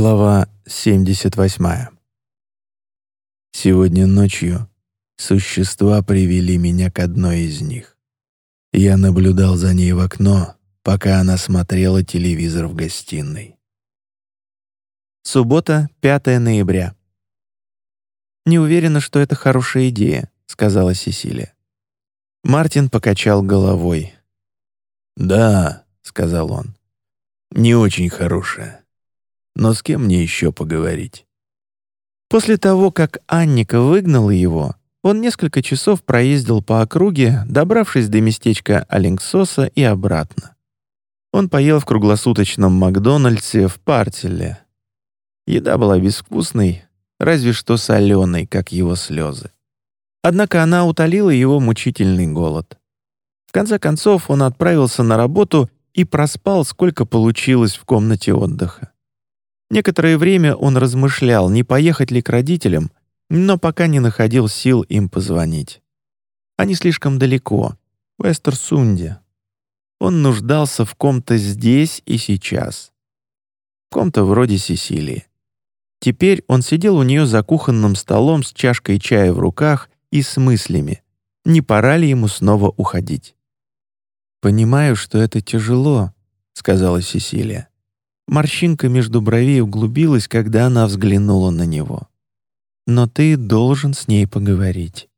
Глава 78. Сегодня ночью существа привели меня к одной из них. Я наблюдал за ней в окно, пока она смотрела телевизор в гостиной. Суббота, 5 ноября. «Не уверена, что это хорошая идея», — сказала Сесилия. Мартин покачал головой. «Да», — сказал он, — «не очень хорошая. Но с кем мне еще поговорить?» После того, как Анника выгнала его, он несколько часов проездил по округе, добравшись до местечка Алингсоса и обратно. Он поел в круглосуточном Макдональдсе в Партеле. Еда была безвкусной, разве что соленой, как его слезы. Однако она утолила его мучительный голод. В конце концов он отправился на работу и проспал, сколько получилось в комнате отдыха. Некоторое время он размышлял, не поехать ли к родителям, но пока не находил сил им позвонить. Они слишком далеко, в Эстерсунде. Он нуждался в ком-то здесь и сейчас. В ком-то вроде Сесилии. Теперь он сидел у нее за кухонным столом с чашкой чая в руках и с мыслями, не пора ли ему снова уходить. «Понимаю, что это тяжело», — сказала Сесилия. Морщинка между бровей углубилась, когда она взглянула на него. «Но ты должен с ней поговорить».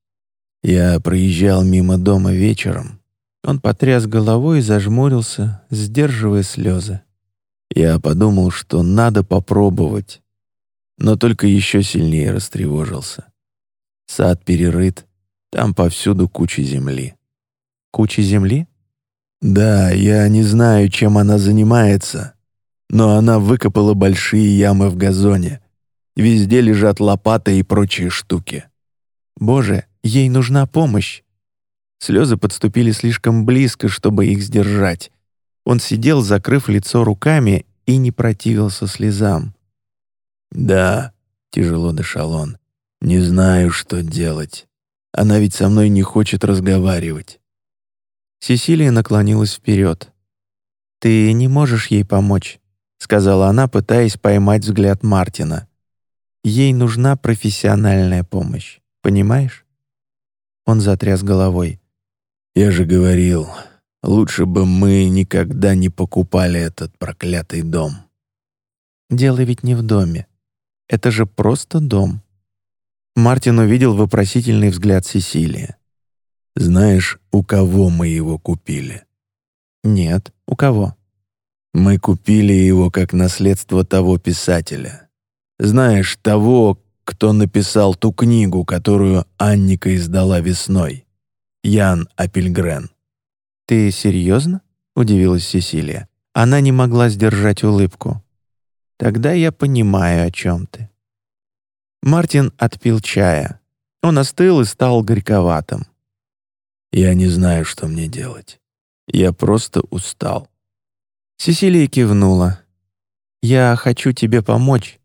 Я проезжал мимо дома вечером. Он потряс головой и зажмурился, сдерживая слезы. Я подумал, что надо попробовать, но только еще сильнее растревожился. Сад перерыт, там повсюду куча земли. Куча земли? Да, я не знаю, чем она занимается, но она выкопала большие ямы в газоне. Везде лежат лопаты и прочие штуки. Боже, ей нужна помощь. Слезы подступили слишком близко, чтобы их сдержать. Он сидел, закрыв лицо руками, и не противился слезам. «Да», — тяжело дышал он, — «не знаю, что делать. Она ведь со мной не хочет разговаривать». Сесилия наклонилась вперед. «Ты не можешь ей помочь сказала она, пытаясь поймать взгляд Мартина. Ей нужна профессиональная помощь, понимаешь? Он затряс головой. Я же говорил, лучше бы мы никогда не покупали этот проклятый дом. Дело ведь не в доме. Это же просто дом. Мартин увидел вопросительный взгляд Сесилии. Знаешь, у кого мы его купили? Нет, у кого? Мы купили его как наследство того писателя. Знаешь, того, кто написал ту книгу, которую Анника издала весной. Ян Апельгрен. «Ты серьезно?» — удивилась Сесилия. Она не могла сдержать улыбку. «Тогда я понимаю, о чем ты». Мартин отпил чая. Он остыл и стал горьковатым. «Я не знаю, что мне делать. Я просто устал. Сесилия кивнула. «Я хочу тебе помочь,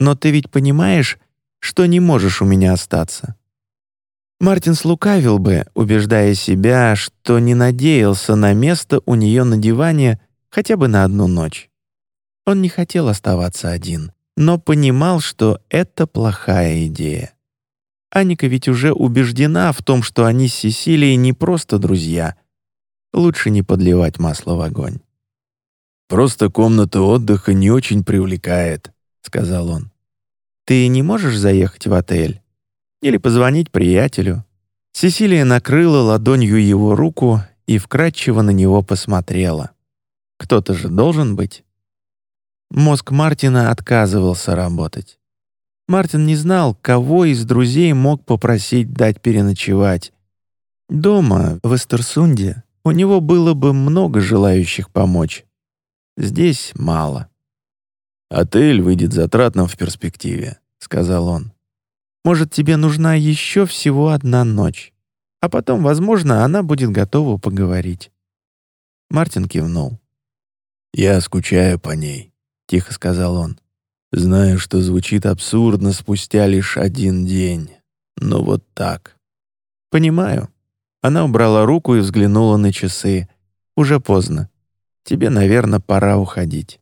но ты ведь понимаешь, что не можешь у меня остаться». Мартин слукавил бы, убеждая себя, что не надеялся на место у нее на диване хотя бы на одну ночь. Он не хотел оставаться один, но понимал, что это плохая идея. Аника ведь уже убеждена в том, что они с Сесилией не просто друзья. Лучше не подливать масло в огонь. «Просто комната отдыха не очень привлекает», — сказал он. «Ты не можешь заехать в отель? Или позвонить приятелю?» Сесилия накрыла ладонью его руку и вкратчиво на него посмотрела. «Кто-то же должен быть». Мозг Мартина отказывался работать. Мартин не знал, кого из друзей мог попросить дать переночевать. Дома, в Эстерсунде, у него было бы много желающих помочь. Здесь мало. «Отель выйдет затратным в перспективе», — сказал он. «Может, тебе нужна еще всего одна ночь, а потом, возможно, она будет готова поговорить». Мартин кивнул. «Я скучаю по ней», — тихо сказал он. «Знаю, что звучит абсурдно спустя лишь один день, но вот так». «Понимаю». Она убрала руку и взглянула на часы. «Уже поздно. Тебе, наверное, пора уходить».